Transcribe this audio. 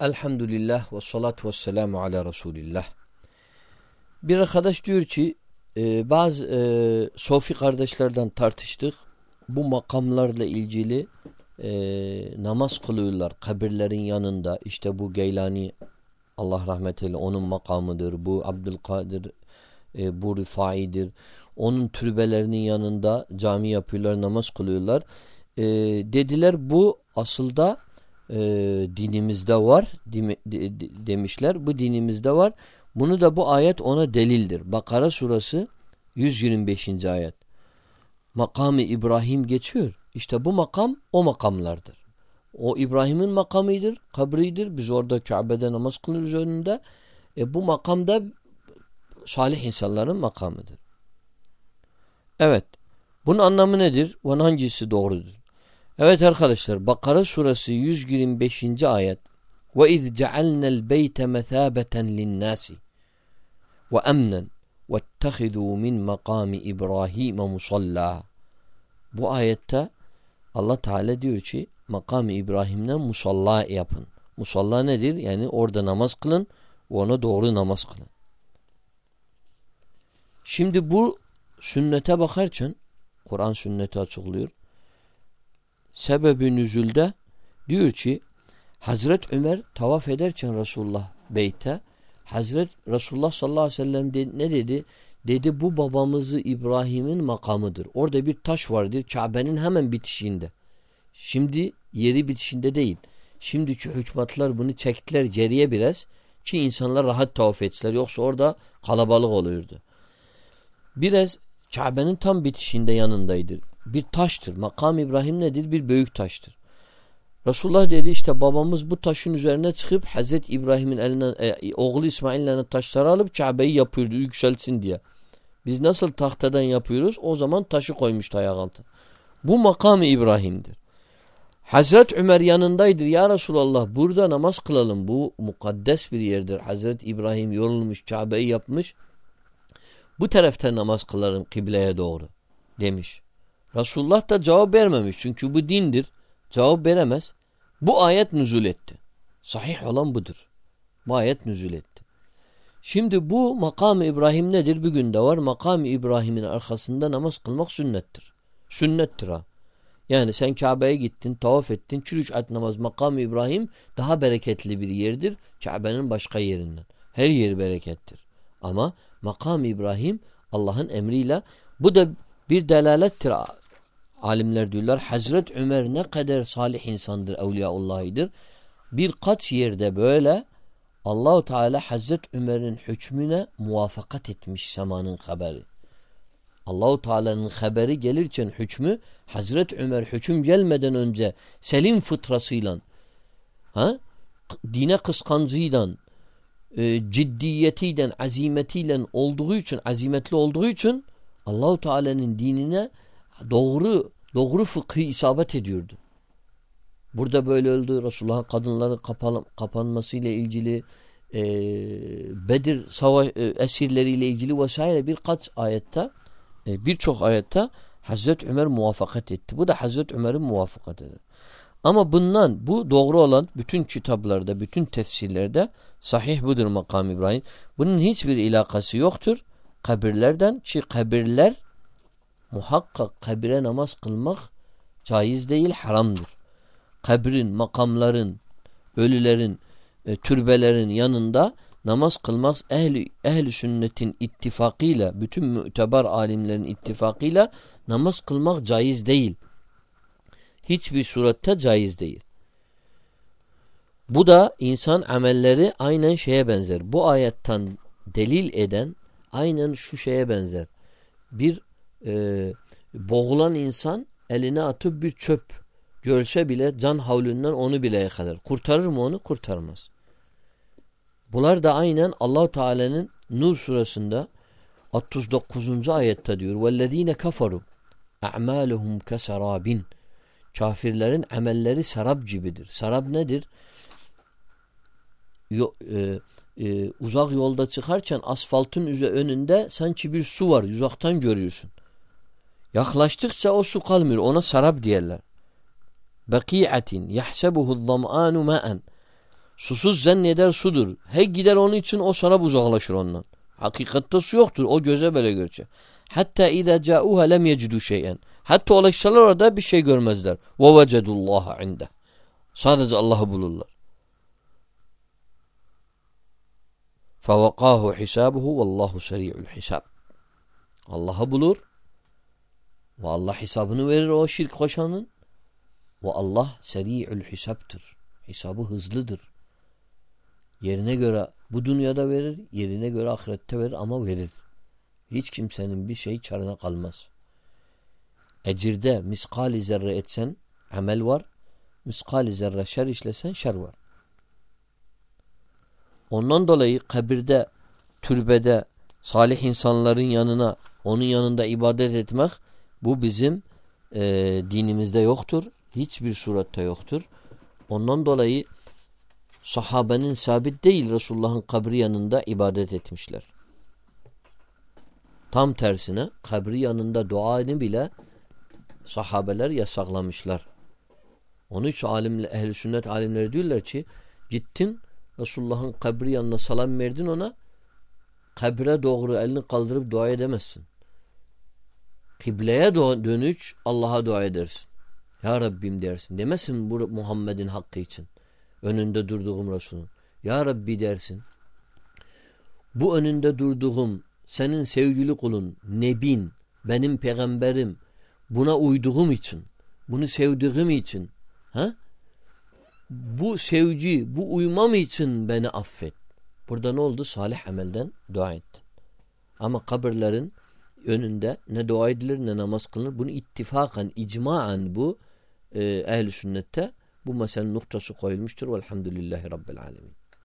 Elhamdülillah ve salatu ve selamu ala Resulillah. Bir arkadaş diyor ki e, bazı e, Sofi kardeşlerden tartıştık. Bu makamlarla ilgili e, namaz kılıyorlar kabirlerin yanında. İşte bu Geylani Allah rahmet eyle onun makamıdır. Bu Abdülkadir e, bu Rifai'dir. Onun türbelerinin yanında cami yapıyorlar, namaz kılıyorlar. E, dediler bu aslında e, dinimizde var de, de, demişler. Bu dinimizde var. Bunu da bu ayet ona delildir. Bakara surası 125. ayet. Makamı İbrahim geçiyor. İşte bu makam o makamlardır. O İbrahim'in makamıdır, kabridir. Biz orada Kabe'de namaz kılıyoruz önünde. E bu makamda salih insanların makamıdır. Evet. Bunun anlamı nedir? Bunun hangisi doğrudur? Evet arkadaşlar Bakara suresi 125. ayet Ve iz cealnel beyte mesabeten linnâsi ve emnen vettehidû min makami İbrahim musalla Bu ayette Allah Teala diyor ki makamı İbrahim'den musalla yapın. Musalla nedir? Yani orada namaz kılın ve ona doğru namaz kılın. Şimdi bu sünnete bakarken Kur'an sünneti açıklıyor. Sebebi nüzülde diyor ki Hazret Ömer tavaf ederken Resulullah beyte Hazret Resulullah sallallahu aleyhi ve sellem de, ne dedi? Dedi bu babamızı İbrahim'in makamıdır. Orada bir taş vardır Kabe'nin hemen bitişinde. Şimdi yeri bitişinde değil. Şimdiki hükümetler bunu çektiler geriye biraz ki insanlar rahat tavaf etsinler. Yoksa orada kalabalık oluyordu. Biraz Kabe'nin tam bitişinde yanındaydı. Bir taştır. Makam İbrahim nedir? Bir büyük taştır. Resulullah dedi işte babamız bu taşın üzerine çıkıp Hazreti İbrahim'in eline e, oğlu İsmail'le taşları alıp Kabe'yi yapıyordu yükselsin diye. Biz nasıl tahtadan yapıyoruz? O zaman taşı koymuş ayak altı. Bu makamı İbrahim'dir. Hazret Ömer yanındaydır. Ya Resulallah burada namaz kılalım. Bu mukaddes bir yerdir. Hazret İbrahim yorulmuş, Kabe'yi yapmış. Bu tarafta namaz kılarım kıbleye doğru demiş. Resulullah da cevap vermemiş. Çünkü bu dindir. Cevap veremez. Bu ayet nüzul etti. Sahih olan budur. Bu ayet nüzul etti. Şimdi bu makam İbrahim nedir? Bir günde var. Makam İbrahim'in arkasında namaz kılmak sünnettir. Sünnettir ha. Yani sen Kabe'ye gittin, tavaf ettin. Çürüç at namaz makam İbrahim daha bereketli bir yerdir. Kabe'nin başka yerinden. Her yeri berekettir. Ama makam İbrahim Allah'ın emriyle bu da bir delalettir. Alimler diyorlar Hazret Ömer ne kadar salih insandır, evliyaullah'ıdır. Birkaç yerde böyle Allahu Teala Hazret Ömer'in hükmüne muvafakat etmiş zamanın haberi. Allahu Teala'nın haberi gelirken hükmü Hazret Ömer hüküm gelmeden önce selim fıtrasıyla ha dine kıskancıyla e, ciddiyetiyle, azimetiyle olduğu için, azimetli olduğu için Allahu Teala'nın dinine doğru doğru fıkhı isabet ediyordu. Burada böyle öldü. Resulullah'ın kadınların kapan, kapanmasıyla ilgili e, Bedir savaş e, esirleriyle ilgili vesaire birkaç ayette e, birçok ayette Hazreti Ömer muvaffakat etti. Bu da Hazreti Ömer'in muvaffakatıdır. Ama bundan bu doğru olan bütün kitaplarda, bütün tefsirlerde sahih budur makam İbrahim. Bunun hiçbir ilakası yoktur. Kabirlerden ki kabirler muhakkak kabire namaz kılmak caiz değil, haramdır. Kabrin, makamların, ölülerin, e, türbelerin yanında namaz kılmak ehli, ehli sünnetin ittifakıyla, bütün müteber alimlerin ittifakıyla namaz kılmak caiz değil. Hiçbir surette caiz değil. Bu da insan amelleri aynen şeye benzer. Bu ayetten delil eden aynen şu şeye benzer. Bir e, boğulan insan eline atıp bir çöp görse bile can havlünden onu bile yakalar. Kurtarır mı onu? Kurtarmaz. Bunlar da aynen Allahu Teala'nın Nur surasında 39. ayette diyor. "Vellezine kafaru a'maluhum keserabin." Kafirlerin amelleri sarap gibidir. Sarap nedir? Yo, e, e, uzak yolda çıkarken asfaltın önünde sanki bir su var. Uzaktan görüyorsun. Yaklaştıkça o su kalmıyor. Ona sarab diyorlar. Beki'atin yahsebuhu zam'anu ma'en Susuz zanneder sudur. He gider onun için o sana uzaklaşır ondan. Hakikatte su yoktur. O göze böyle görecek. Hatta izâ câuha lem yecidu şeyen. Hatta ulaşsalar orada bir şey görmezler. Ve vecedullaha inde. Sadece Allah'ı bulurlar. فَوَقَاهُ حِسَابُهُ وَاللّٰهُ سَرِيعُ الْحِسَابِ Allah'ı bulur ve Allah hesabını verir o şirk koşanın ve Allah seri'ül hesaptır. Hesabı hızlıdır. Yerine göre bu dünyada verir, yerine göre ahirette verir ama verir. Hiç kimsenin bir şey çarına kalmaz. Ecirde miskali zerre etsen amel var. Miskali zerre şer işlesen şer var. Ondan dolayı kabirde, türbede, salih insanların yanına, onun yanında ibadet etmek bu bizim e, dinimizde yoktur. Hiçbir surette yoktur. Ondan dolayı sahabenin sabit değil Resulullah'ın kabri yanında ibadet etmişler. Tam tersine kabri yanında duanı bile sahabeler yasaklamışlar. Onun için alimle, ehl sünnet alimleri diyorlar ki gittin Resulullah'ın kabri yanına salam verdin ona kabre doğru elini kaldırıp dua edemezsin. Kıbleye dönüş Allah'a dua edersin. Ya Rabbim dersin. Demesin bu Muhammed'in hakkı için. Önünde durduğum Resul'ün. Ya Rabbi dersin. Bu önünde durduğum senin sevgili kulun, nebin, benim peygamberim buna uyduğum için, bunu sevdiğim için ha? Bu sevgi, bu uymam için beni affet. Burada ne oldu? Salih amelden dua etti. Ama kabirlerin önünde ne dua edilir ne namaz kılınır. Bunu ittifakan, icmaen bu e, ehl-i sünnette bu meselenin noktası koyulmuştur. Velhamdülillahi Rabbil alemin.